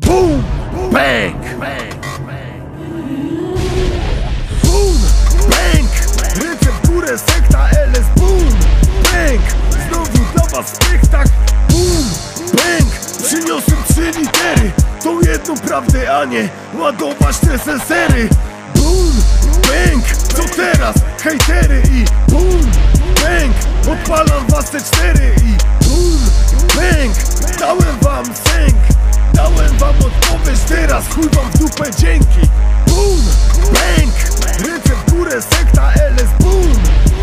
Boom! Bang! Boom! Bang! Ręce w górę, sekta LS Boom! Bang! Znowu dla was spektakl Boom! Bang! Przyniosłem trzy litery Tą jedną prawdę, a nie ładować te sensery Boom! Bang! Co teraz? Hejtery i boom! Bang! Odpalam was te cztery i boom! Bang! Dałem wam sęk teraz Chuj wam w dupę dzięki Boom! Bang! Ręce w górę, sekta LS Boom!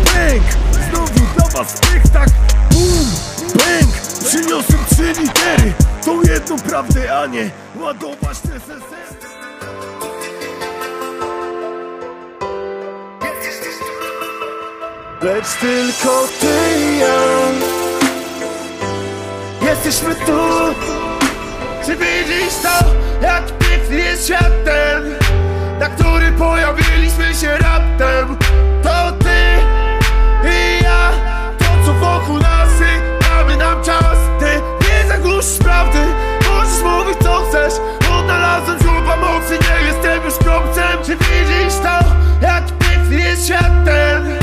Bang! Znowu dla was spektakl Boom! Bang! Przyniosłem trzy litery Tą jedną prawdę, a nie ładować te sensery Lecz tylko ty i ja Jesteśmy tu Czy widzisz to, jak piękny jest świat ten Na który pojawiliśmy się raptem. To ty i ja To co wokół nas i damy nam czas. Ty nie zagłusz prawdy Możesz mówić co chcesz. Odnalazłem źródła mocy Nie jestem już chłopcem Czy widzisz to, jak piękny jest świat ten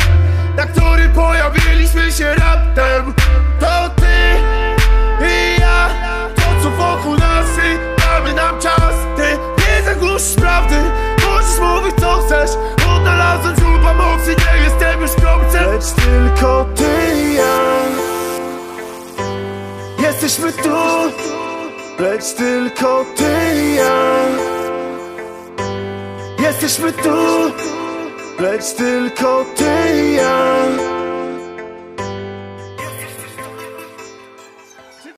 Na który pojawiliśmy się raptem Jesteśmy tu Lecz tylko ty i ja. Jesteśmy tu Lecz tylko ty i ja